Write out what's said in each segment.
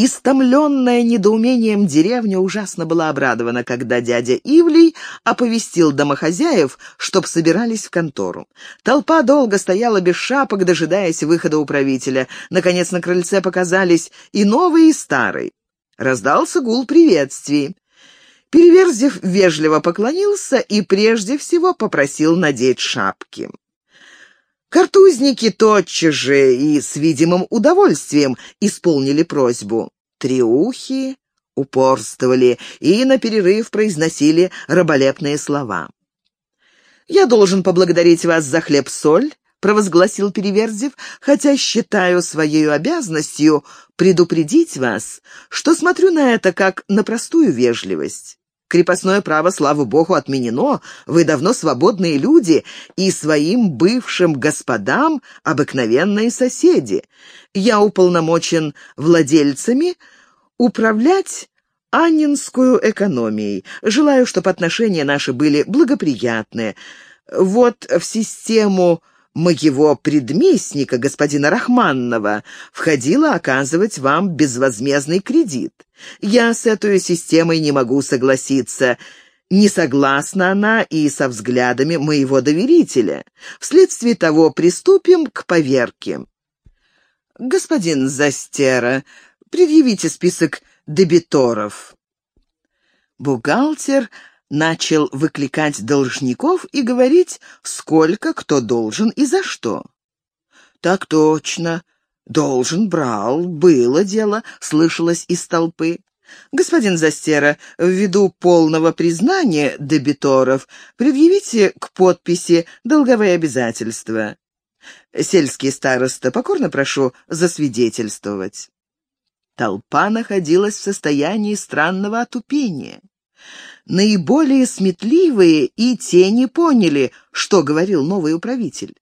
Истомленная недоумением деревня ужасно была обрадована, когда дядя Ивлей оповестил домохозяев, чтоб собирались в контору. Толпа долго стояла без шапок, дожидаясь выхода управителя. Наконец на крыльце показались и новый, и старый. Раздался гул приветствий. Переверзев вежливо поклонился и прежде всего попросил надеть шапки. Картузники тотчас же и с видимым удовольствием исполнили просьбу. Триухи упорствовали и на перерыв произносили раболепные слова. «Я должен поблагодарить вас за хлеб-соль», — провозгласил Переверзев, «хотя считаю своей обязанностью предупредить вас, что смотрю на это как на простую вежливость. Крепостное право, слава богу, отменено. Вы давно свободные люди и своим бывшим господам обыкновенные соседи. Я уполномочен владельцами управлять Аннинскую экономией. Желаю, чтобы отношения наши были благоприятные. Вот в систему моего предместника, господина Рахманного, входило оказывать вам безвозмездный кредит. Я с этой системой не могу согласиться. Не согласна она и со взглядами моего доверителя. Вследствие того приступим к поверке. Господин Застера, предъявите список дебиторов. Бухгалтер начал выкликать должников и говорить, сколько кто должен и за что. «Так точно. Должен, брал, было дело», — слышалось из толпы. «Господин Застера, ввиду полного признания дебиторов, предъявите к подписи долговые обязательства. Сельский староста, покорно прошу засвидетельствовать». Толпа находилась в состоянии странного отупения. Наиболее сметливые и те не поняли, что говорил новый управитель.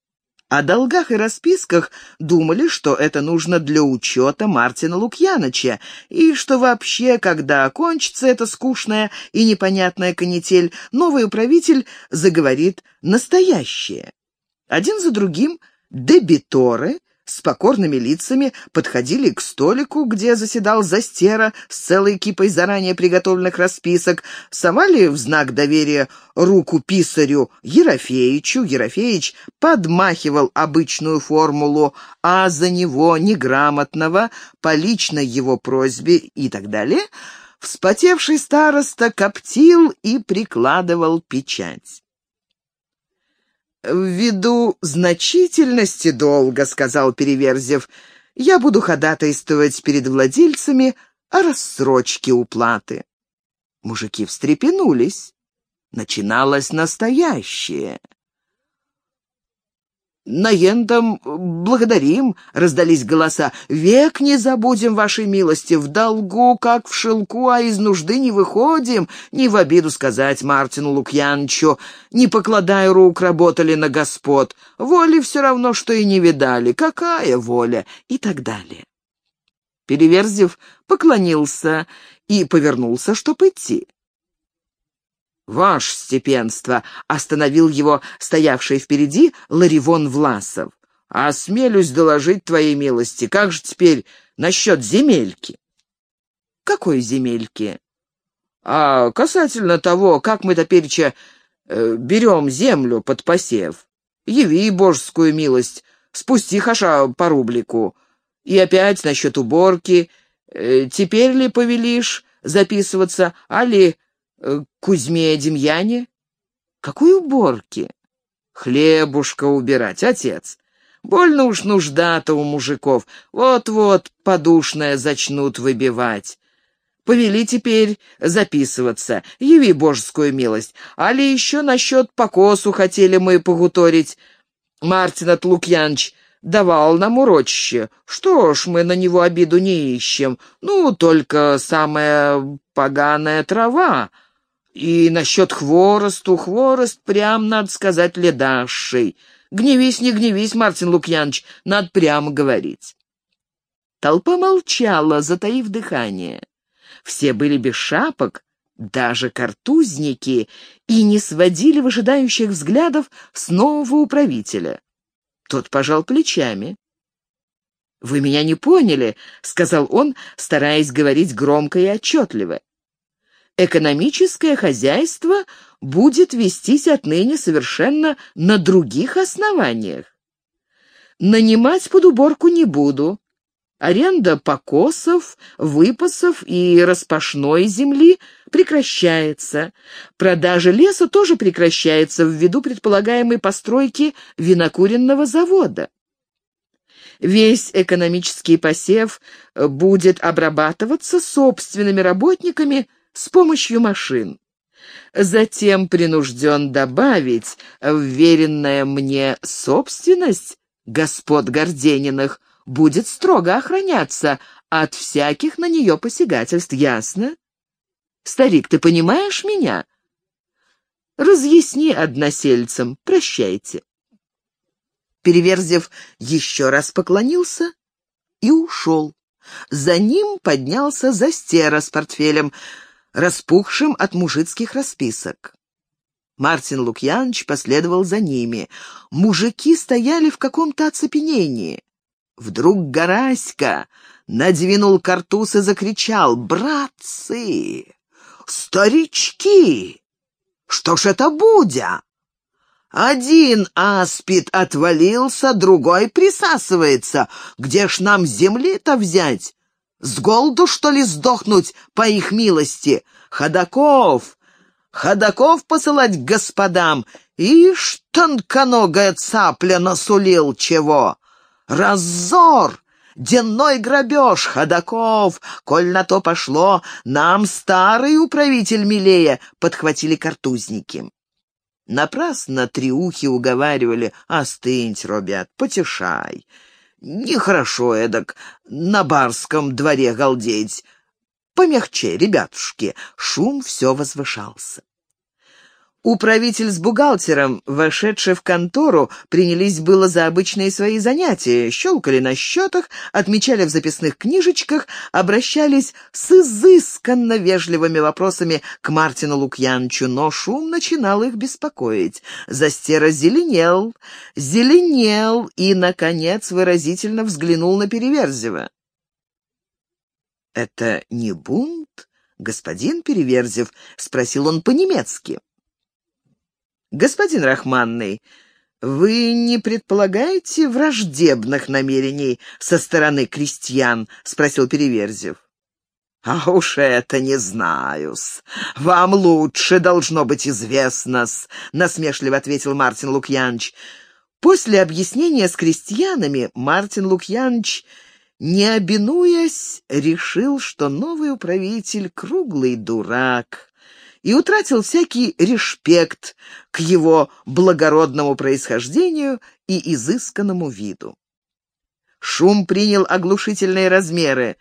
О долгах и расписках думали, что это нужно для учета Мартина Лукьяныча, и что вообще, когда окончится эта скучная и непонятная канитель, новый управитель заговорит настоящее. Один за другим дебиторы с покорными лицами подходили к столику, где заседал Застера с целой кипой заранее приготовленных расписок, совали в знак доверия руку писарю Ерофеичу. Ерофеич подмахивал обычную формулу, а за него неграмотного, по личной его просьбе и так далее, вспотевший староста коптил и прикладывал печать. «Ввиду значительности долга, — сказал Переверзев, — я буду ходатайствовать перед владельцами о рассрочке уплаты». Мужики встрепенулись. Начиналось настоящее. «Наендам благодарим», — раздались голоса. «Век не забудем вашей милости, в долгу, как в шелку, а из нужды не выходим. Не в обиду сказать Мартину Лукьянчу, не покладая рук, работали на господ. Воли все равно, что и не видали. Какая воля?» И так далее. Переверзев поклонился и повернулся, чтоб идти. «Ваше степенство!» — остановил его стоявший впереди Ларивон Власов. «Осмелюсь доложить твоей милости. Как же теперь насчет земельки?» «Какой земельки?» «А касательно того, как мы топереча э, берем землю под посев. Яви божескую милость, спусти хаша по рублику. И опять насчет уборки. Э, теперь ли повелишь записываться, али Кузьме Демьяне? Какой уборки? Хлебушка убирать, отец. Больно уж нужда-то у мужиков. Вот-вот подушное зачнут выбивать. Повели теперь записываться. Яви божескую милость. Али еще насчет покосу хотели мы погуторить. Мартин от Лукьяныч давал нам урочище. Что ж, мы на него обиду не ищем. Ну, только самая поганая трава. И насчет хворосту, хворост, прям, надо сказать, ледаший. Гневись, не гневись, Мартин Лукьянович, надо прямо говорить. Толпа молчала, затаив дыхание. Все были без шапок, даже картузники, и не сводили выжидающих взглядов с нового управителя. Тот пожал плечами. «Вы меня не поняли», — сказал он, стараясь говорить громко и отчетливо. «Экономическое хозяйство будет вестись отныне совершенно на других основаниях. Нанимать под уборку не буду. Аренда покосов, выпасов и распашной земли прекращается. Продажа леса тоже прекращается ввиду предполагаемой постройки винокуренного завода. Весь экономический посев будет обрабатываться собственными работниками с помощью машин. Затем принужден добавить вверенная мне собственность господ Гордениных будет строго охраняться от всяких на нее посягательств, ясно? Старик, ты понимаешь меня? Разъясни односельцам, прощайте. Переверзев еще раз поклонился и ушел. За ним поднялся Застера с портфелем, распухшим от мужицких расписок. Мартин Лукьянович последовал за ними. Мужики стояли в каком-то оцепенении. Вдруг Гараська надвинул картуз и закричал «Братцы! Старички! Что ж это будя?» Один аспид отвалился, другой присасывается. Где ж нам земли-то взять? С голоду, что ли, сдохнуть по их милости? Ходаков! Ходаков посылать господам! Ишь, тонконогая цапля насулил чего! Раззор! Денной грабеж, ходаков! Коль на то пошло, нам старый управитель милее!» — подхватили картузники. Напрасно триухи уговаривали «Остынь, робят, потешай». Нехорошо эдак на барском дворе галдеть. Помягче, ребятушки, шум все возвышался. Управитель с бухгалтером, вошедшие в контору, принялись было за обычные свои занятия, щелкали на счетах, отмечали в записных книжечках, обращались с изысканно вежливыми вопросами к Мартину Лукьянчу, но шум начинал их беспокоить. Застера зеленел, зеленел и, наконец, выразительно взглянул на Переверзева. «Это не бунт, господин Переверзев?» — спросил он по-немецки. «Господин Рахманный, вы не предполагаете враждебных намерений со стороны крестьян?» — спросил Переверзев. «А уж это не знаю-с. Вам лучше должно быть известно-с», — насмешливо ответил Мартин Лукьянович. После объяснения с крестьянами Мартин Лукьянович, не обинуясь, решил, что новый управитель — круглый дурак и утратил всякий респект к его благородному происхождению и изысканному виду. Шум принял оглушительные размеры.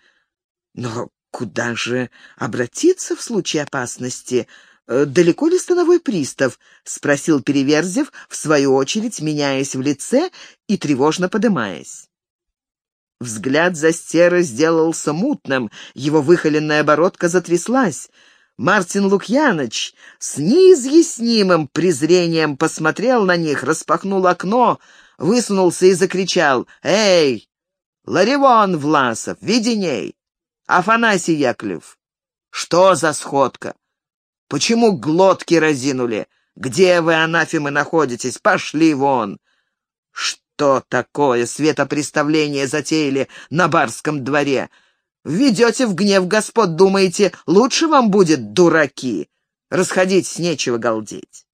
Но куда же обратиться в случае опасности? Э, «Далеко ли становой пристав?» — спросил Переверзев, в свою очередь меняясь в лице и тревожно подымаясь. Взгляд Застера сделался мутным, его выхоленная бородка затряслась — Мартин Лукьяныч с неизъяснимым презрением посмотрел на них, распахнул окно, высунулся и закричал «Эй, Ларивон Власов, Веденей, Афанасий Яковлев, что за сходка? Почему глотки разинули? Где вы, анафемы, находитесь? Пошли вон!» «Что такое светопреставление затеяли на барском дворе?» Введете в гнев господ, думаете, лучше вам будет, дураки? Расходитесь, нечего галдеть.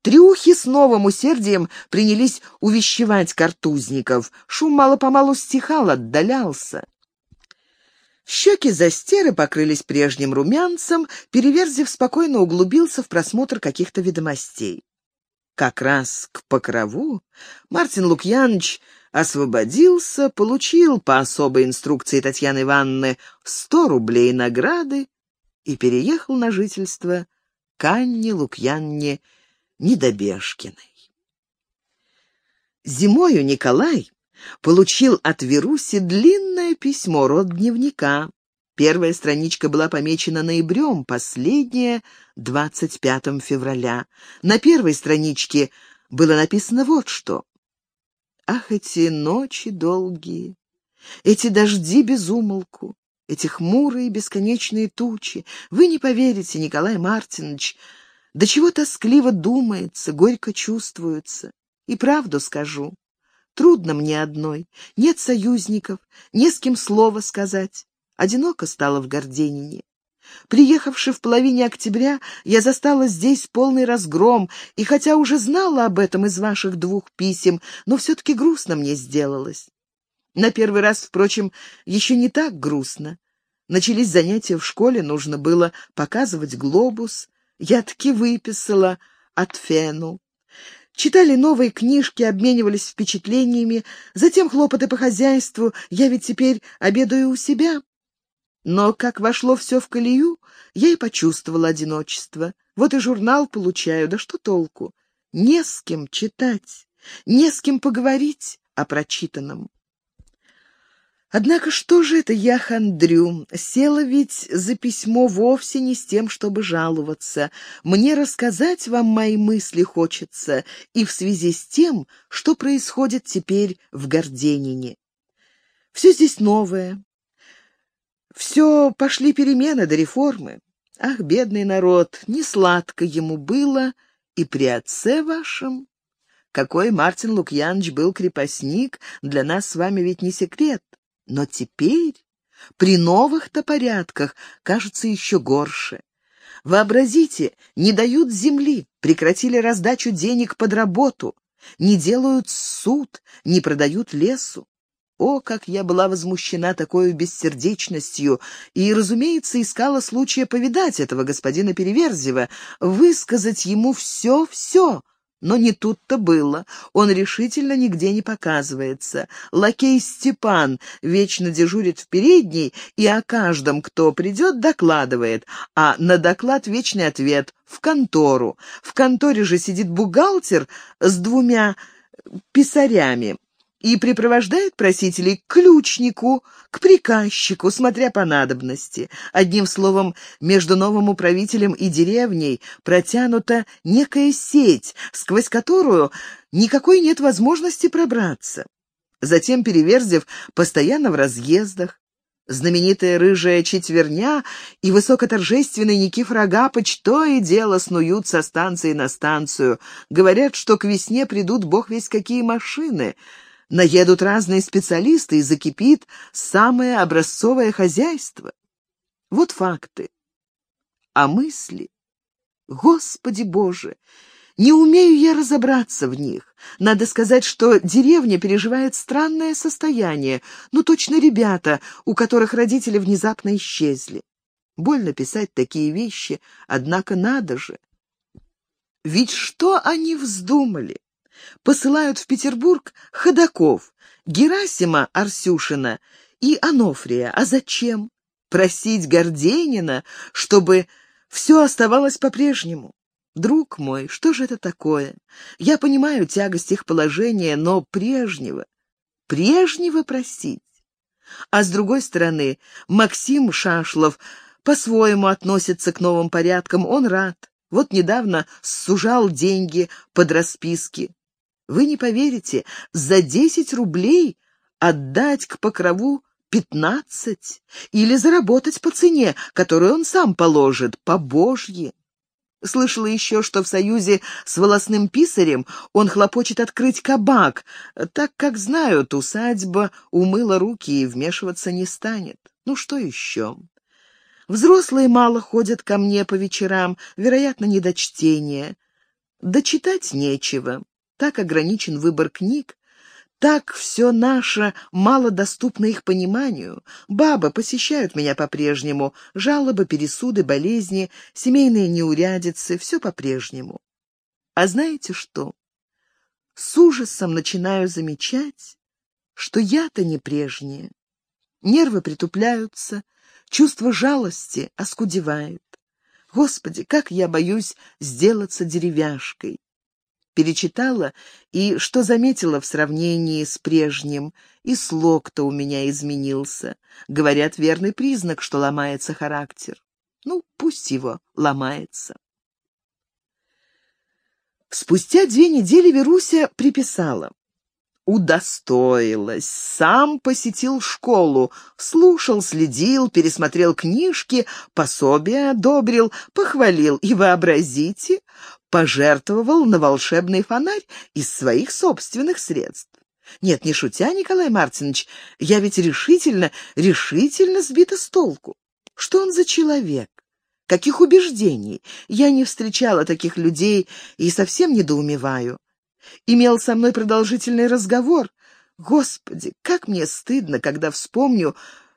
Трюхи с новым усердием принялись увещевать картузников. Шум мало-помалу стихал, отдалялся. Щеки застеры покрылись прежним румянцем, Переверзев спокойно углубился в просмотр каких-то ведомостей. Как раз к покрову Мартин Лукьянович освободился, получил по особой инструкции Татьяны Ивановны сто рублей награды и переехал на жительство к Анне Лукьянне Недобежкиной. Зимою Николай получил от Веруси длинное письмо, род дневника. Первая страничка была помечена ноябрем, последняя — 25 февраля. На первой страничке было написано вот что. Ах, эти ночи долгие, Эти дожди без умолку, эти хмурые бесконечные тучи. Вы не поверите, Николай Мартинович, до чего тоскливо думается, горько чувствуется. И правду скажу. Трудно мне одной, нет союзников, не с кем слова сказать. Одиноко стало в Горденине. Приехавши в половине октября, я застала здесь полный разгром, и хотя уже знала об этом из ваших двух писем, но все-таки грустно мне сделалось. На первый раз, впрочем, еще не так грустно. Начались занятия в школе, нужно было показывать глобус. Я таки выписала от Фену. Читали новые книжки, обменивались впечатлениями, затем хлопоты по хозяйству. Я ведь теперь обедаю у себя. Но как вошло все в колею, я и почувствовала одиночество. Вот и журнал получаю, да что толку? Не с кем читать, не с кем поговорить о прочитанном. Однако что же это я хандрю? Села ведь за письмо вовсе не с тем, чтобы жаловаться. Мне рассказать вам мои мысли хочется, и в связи с тем, что происходит теперь в Горденине. Все здесь новое. Все пошли перемены до реформы. Ах, бедный народ, не сладко ему было и при отце вашем. Какой Мартин Лукьянович был крепостник, для нас с вами ведь не секрет. Но теперь, при новых-то порядках, кажется еще горше. Вообразите, не дают земли, прекратили раздачу денег под работу, не делают суд, не продают лесу. О, как я была возмущена такой бессердечностью, и, разумеется, искала случая повидать этого господина Переверзева, высказать ему все-все, но не тут-то было. Он решительно нигде не показывается. Лакей Степан вечно дежурит в передней и о каждом, кто придет, докладывает. А на доклад вечный ответ — в контору. В конторе же сидит бухгалтер с двумя писарями и припровождает просителей к ключнику, к приказчику, смотря по надобности. Одним словом, между новым управителем и деревней протянута некая сеть, сквозь которую никакой нет возможности пробраться. Затем Переверзев постоянно в разъездах. Знаменитая рыжая четверня и высокоторжественный Никифор Агапыч то и дело снуют со станции на станцию. Говорят, что к весне придут бог весь какие машины — Наедут разные специалисты и закипит самое образцовое хозяйство. Вот факты. А мысли? Господи Боже! Не умею я разобраться в них. Надо сказать, что деревня переживает странное состояние, ну точно ребята, у которых родители внезапно исчезли. Больно писать такие вещи, однако надо же. Ведь что они вздумали? Посылают в Петербург ходаков, Герасима Арсюшина и Анофрия. А зачем? Просить Горденина, чтобы все оставалось по-прежнему. Друг мой, что же это такое? Я понимаю тягость их положения, но прежнего, прежнего просить. А с другой стороны, Максим Шашлов по-своему относится к новым порядкам, он рад. Вот недавно сужал деньги под расписки. Вы не поверите, за десять рублей отдать к покрову пятнадцать или заработать по цене, которую он сам положит, по божье. Слышала еще, что в союзе с волосным писарем он хлопочет открыть кабак, так как знают, усадьба умыла руки и вмешиваться не станет. Ну что еще? Взрослые мало ходят ко мне по вечерам, вероятно, не до чтения. Да читать нечего так ограничен выбор книг, так все наше мало доступно их пониманию. Бабы посещают меня по-прежнему, жалобы, пересуды, болезни, семейные неурядицы — все по-прежнему. А знаете что? С ужасом начинаю замечать, что я-то не прежняя. Нервы притупляются, чувство жалости оскудевает. Господи, как я боюсь сделаться деревяшкой перечитала и что заметила в сравнении с прежним, и слог-то у меня изменился. Говорят, верный признак, что ломается характер. Ну, пусть его ломается. Спустя две недели Веруся приписала. удостоилась. Сам посетил школу, слушал, следил, пересмотрел книжки, пособия одобрил, похвалил и, вообразите, пожертвовал на волшебный фонарь из своих собственных средств. Нет, не шутя, Николай Мартинович, я ведь решительно, решительно сбита с толку. Что он за человек? Каких убеждений? Я не встречала таких людей и совсем недоумеваю имел со мной продолжительный разговор. Господи, как мне стыдно, когда вспомню,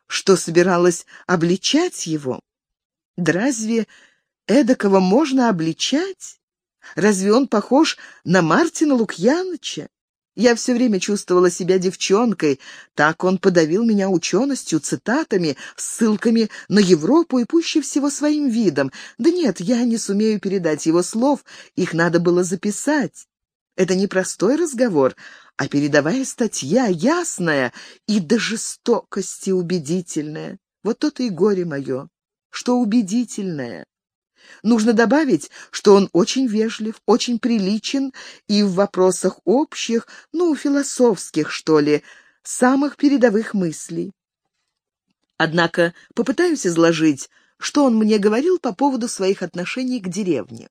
что собиралась обличать его. Да разве эдакого можно обличать? Разве он похож на Мартина Лукьяныча? Я все время чувствовала себя девчонкой, так он подавил меня ученостью, цитатами, ссылками на Европу и пуще всего своим видом. Да нет, я не сумею передать его слов, их надо было записать. Это не простой разговор, а передовая статья, ясная и до жестокости убедительная. Вот то-то и горе мое, что убедительное. Нужно добавить, что он очень вежлив, очень приличен и в вопросах общих, ну, философских, что ли, самых передовых мыслей. Однако попытаюсь изложить, что он мне говорил по поводу своих отношений к деревне.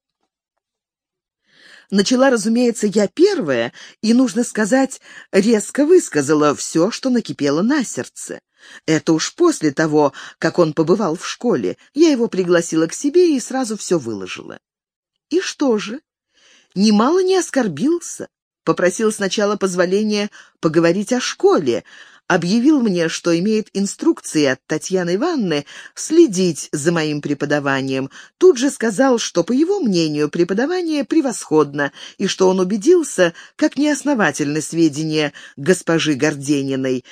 Начала, разумеется, я первая, и, нужно сказать, резко высказала все, что накипело на сердце. Это уж после того, как он побывал в школе. Я его пригласила к себе и сразу все выложила. И что же? Немало не оскорбился. Попросил сначала позволения поговорить о школе, объявил мне, что имеет инструкции от Татьяны Ивановны следить за моим преподаванием. Тут же сказал, что, по его мнению, преподавание превосходно, и что он убедился, как неосновательны сведения госпожи Гордениной,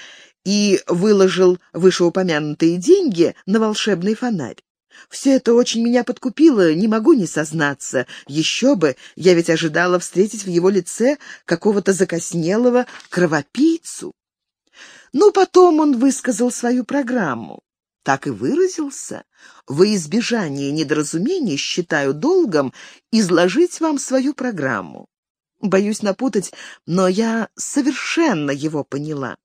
и выложил вышеупомянутые деньги на волшебный фонарь. Все это очень меня подкупило, не могу не сознаться. Еще бы, я ведь ожидала встретить в его лице какого-то закоснелого кровопийцу. Ну, потом он высказал свою программу. Так и выразился. Во избежание недоразумений считаю долгом изложить вам свою программу. Боюсь напутать, но я совершенно его поняла.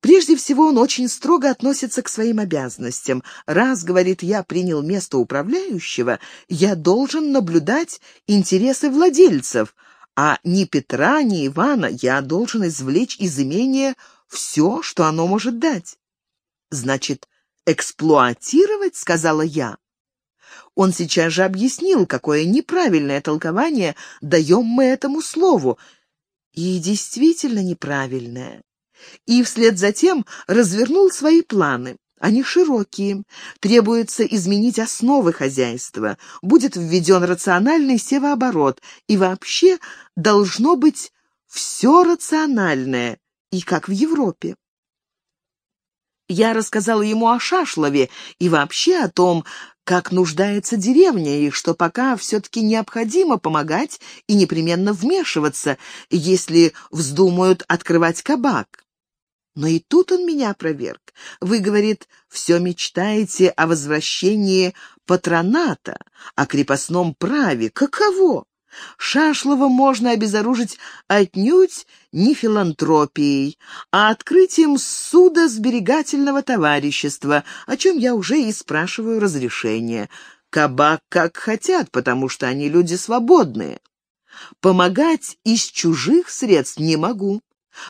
Прежде всего, он очень строго относится к своим обязанностям. Раз, говорит, я принял место управляющего, я должен наблюдать интересы владельцев, а ни Петра, ни Ивана я должен извлечь из имения все, что оно может дать. Значит, эксплуатировать, сказала я. Он сейчас же объяснил, какое неправильное толкование даем мы этому слову. И действительно неправильное. И вслед за тем развернул свои планы. Они широкие. Требуется изменить основы хозяйства. Будет введен рациональный севооборот. И вообще должно быть все рациональное, и как в Европе. Я рассказала ему о Шашлове и вообще о том, как нуждается деревня, и что пока все-таки необходимо помогать и непременно вмешиваться, если вздумают открывать кабак. Но и тут он меня опроверг. Вы, говорит, все мечтаете о возвращении патроната, о крепостном праве. Каково? Шашлова можно обезоружить отнюдь не филантропией, а открытием суда сберегательного товарищества, о чем я уже и спрашиваю разрешения. Кабак как хотят, потому что они люди свободные. Помогать из чужих средств не могу,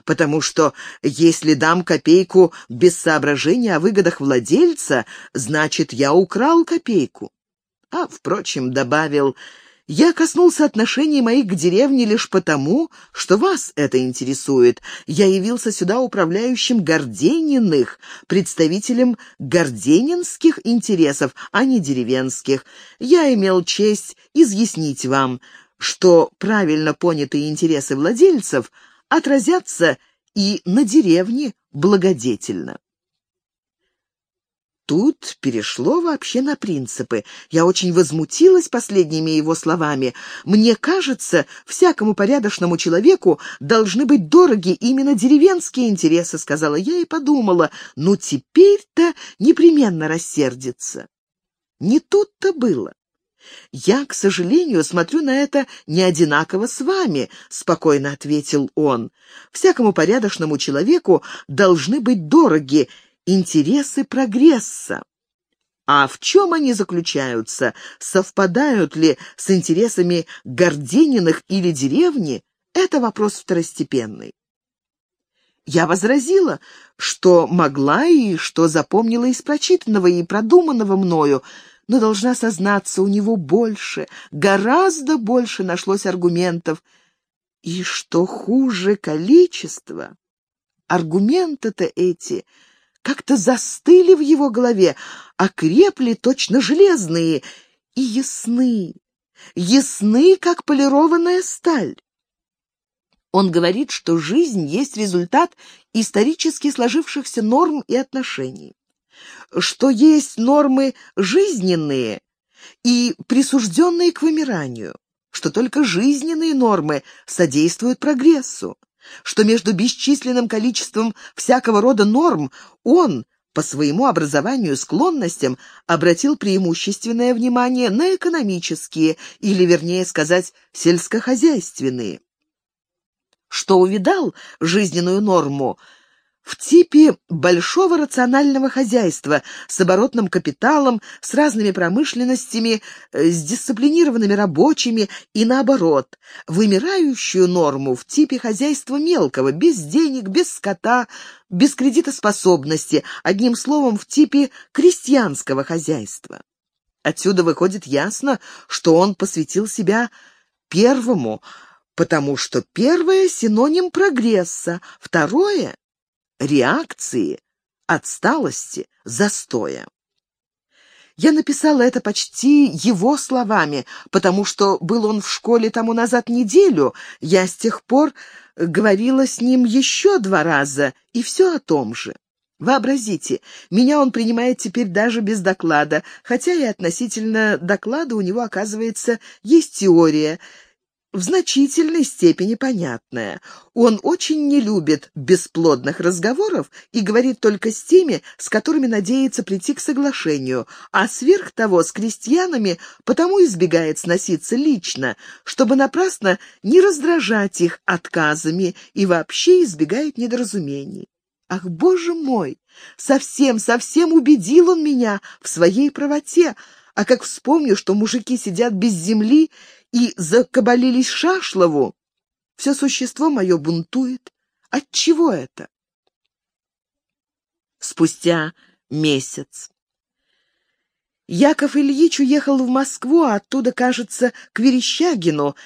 потому что если дам копейку без соображения о выгодах владельца, значит, я украл копейку. А, впрочем, добавил, я коснулся отношений моих к деревне лишь потому, что вас это интересует. Я явился сюда управляющим Гордениных, представителем горденинских интересов, а не деревенских. Я имел честь изъяснить вам, что правильно понятые интересы владельцев отразятся и на деревне благодетельно. Тут перешло вообще на принципы. Я очень возмутилась последними его словами. Мне кажется, всякому порядочному человеку должны быть дороги именно деревенские интересы, сказала я и подумала, ну теперь-то непременно рассердится. Не тут-то было. «Я, к сожалению, смотрю на это не одинаково с вами», — спокойно ответил он. «Всякому порядочному человеку должны быть дороги интересы прогресса. А в чем они заключаются? Совпадают ли с интересами Гордениных или деревни? Это вопрос второстепенный. Я возразила, что могла и что запомнила из прочитанного и продуманного мною, но должна сознаться, у него больше, гораздо больше нашлось аргументов. И что хуже количество, аргументы-то эти как-то застыли в его голове, окрепли точно железные и ясны, ясны, как полированная сталь. Он говорит, что жизнь есть результат исторически сложившихся норм и отношений, что есть нормы жизненные и присужденные к вымиранию, что только жизненные нормы содействуют прогрессу, что между бесчисленным количеством всякого рода норм он, по своему образованию склонностям, обратил преимущественное внимание на экономические, или, вернее сказать, сельскохозяйственные. Что увидал жизненную норму в типе большого рационального хозяйства с оборотным капиталом, с разными промышленностями, э, с дисциплинированными рабочими и, наоборот, вымирающую норму в типе хозяйства мелкого, без денег, без скота, без кредитоспособности, одним словом, в типе крестьянского хозяйства. Отсюда выходит ясно, что он посвятил себя первому, потому что первое — синоним прогресса, второе — реакции, отсталости, застоя. Я написала это почти его словами, потому что был он в школе тому назад неделю, я с тех пор говорила с ним еще два раза, и все о том же. Вообразите, меня он принимает теперь даже без доклада, хотя и относительно доклада у него, оказывается, есть теория, в значительной степени понятное. Он очень не любит бесплодных разговоров и говорит только с теми, с которыми надеется прийти к соглашению, а сверх того с крестьянами потому избегает сноситься лично, чтобы напрасно не раздражать их отказами и вообще избегает недоразумений. Ах, боже мой! Совсем-совсем убедил он меня в своей правоте, а как вспомню, что мужики сидят без земли и закабалились Шашлову, все существо мое бунтует. От чего это? Спустя месяц. Яков Ильич уехал в Москву, а оттуда, кажется, к Верещагину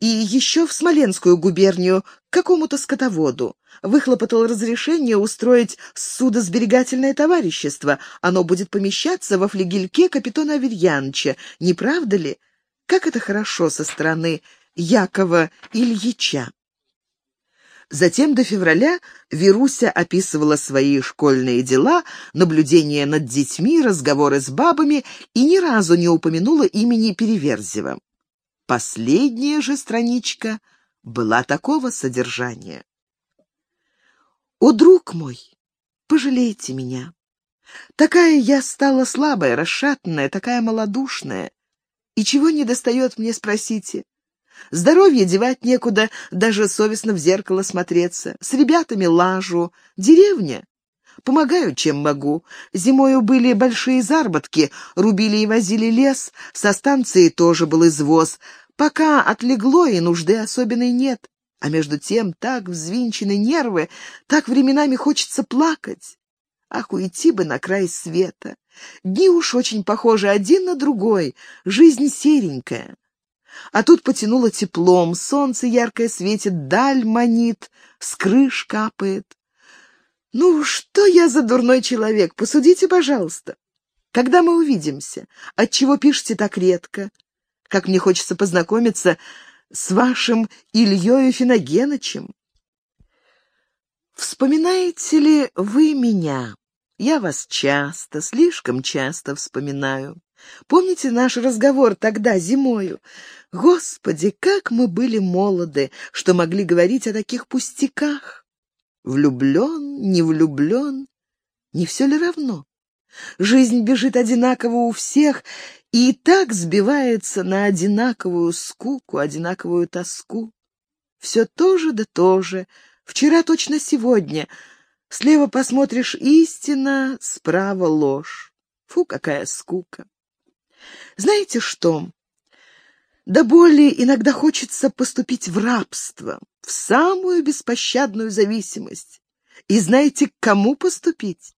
и еще в Смоленскую губернию, к какому-то скотоводу. Выхлопотал разрешение устроить судосберегательное товарищество. Оно будет помещаться во флигельке капитана Аверьяновича, не правда ли? Как это хорошо со стороны Якова Ильича. Затем до февраля Веруся описывала свои школьные дела, наблюдения над детьми, разговоры с бабами и ни разу не упомянула имени Переверзева. Последняя же страничка была такого содержания. «О, друг мой, пожалейте меня. Такая я стала слабая, расшатанная, такая малодушная. И чего не достает мне, спросите? Здоровье девать некуда, даже совестно в зеркало смотреться. С ребятами лажу. Деревня? Помогаю, чем могу. Зимою были большие заработки, рубили и возили лес, со станции тоже был извоз. Пока отлегло и нужды особенной нет. А между тем так взвинчены нервы, так временами хочется плакать. Ах, уйти бы на край света! Дни уж очень похожи один на другой, жизнь серенькая. А тут потянуло теплом, солнце яркое светит, даль манит, с крыш капает. Ну, что я за дурной человек, посудите, пожалуйста. Когда мы увидимся? Отчего пишете так редко? Как мне хочется познакомиться с вашим Ильёю Финогенычем. Вспоминаете ли вы меня? Я вас часто, слишком часто вспоминаю. Помните наш разговор тогда, зимою? Господи, как мы были молоды, что могли говорить о таких пустяках! Влюблен, не влюблен, не все ли равно? Жизнь бежит одинаково у всех, и так сбивается на одинаковую скуку, одинаковую тоску. Все то же да то же, вчера точно сегодня. Слева посмотришь истина, справа ложь. Фу, какая скука. Знаете что? До боли иногда хочется поступить в рабство, в самую беспощадную зависимость. И знаете, к кому поступить?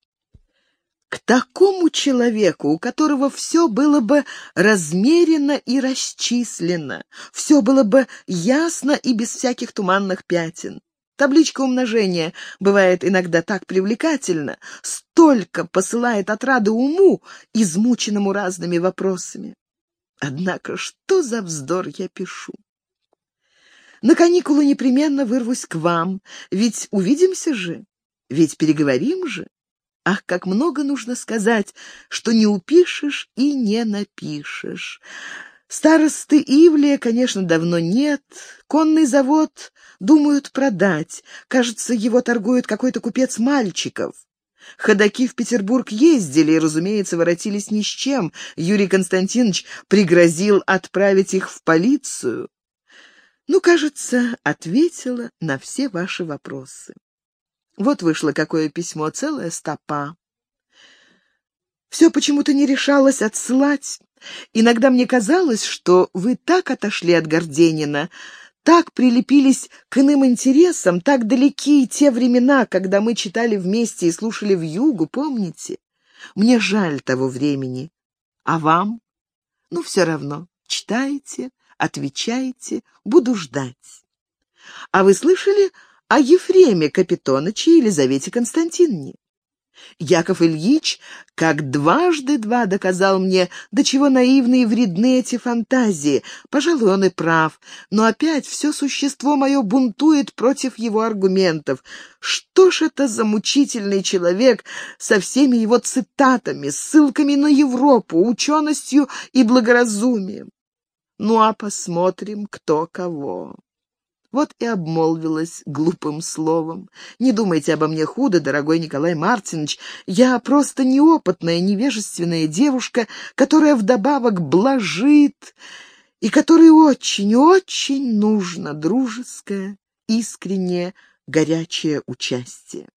К такому человеку, у которого все было бы размерено и расчислено, все было бы ясно и без всяких туманных пятен. Табличка умножения бывает иногда так привлекательна, столько посылает отрады уму, измученному разными вопросами. Однако что за вздор я пишу? На каникулы непременно вырвусь к вам, ведь увидимся же, ведь переговорим же. Ах, как много нужно сказать, что не упишешь и не напишешь. Старосты Ивлия, конечно, давно нет. Конный завод думают продать. Кажется, его торгует какой-то купец мальчиков. Ходаки в Петербург ездили и, разумеется, воротились ни с чем. Юрий Константинович пригрозил отправить их в полицию. Ну, кажется, ответила на все ваши вопросы. Вот вышло какое письмо, целая стопа. Все почему-то не решалось отсылать. Иногда мне казалось, что вы так отошли от Горденина, так прилепились к иным интересам, так далеки те времена, когда мы читали вместе и слушали в югу, помните? Мне жаль того времени. А вам? Ну, все равно. Читайте, отвечайте, буду ждать. А вы слышали о Ефреме Капитоныче Елизавете Константиновне. Яков Ильич как дважды два доказал мне, до чего наивны и вредны эти фантазии. Пожалуй, он и прав, но опять все существо мое бунтует против его аргументов. Что ж это за мучительный человек со всеми его цитатами, ссылками на Европу, ученостью и благоразумием? Ну а посмотрим, кто кого. Вот и обмолвилась глупым словом. Не думайте обо мне худо, дорогой Николай Мартинович. Я просто неопытная, невежественная девушка, которая вдобавок блажит и которой очень-очень нужно дружеское, искреннее, горячее участие.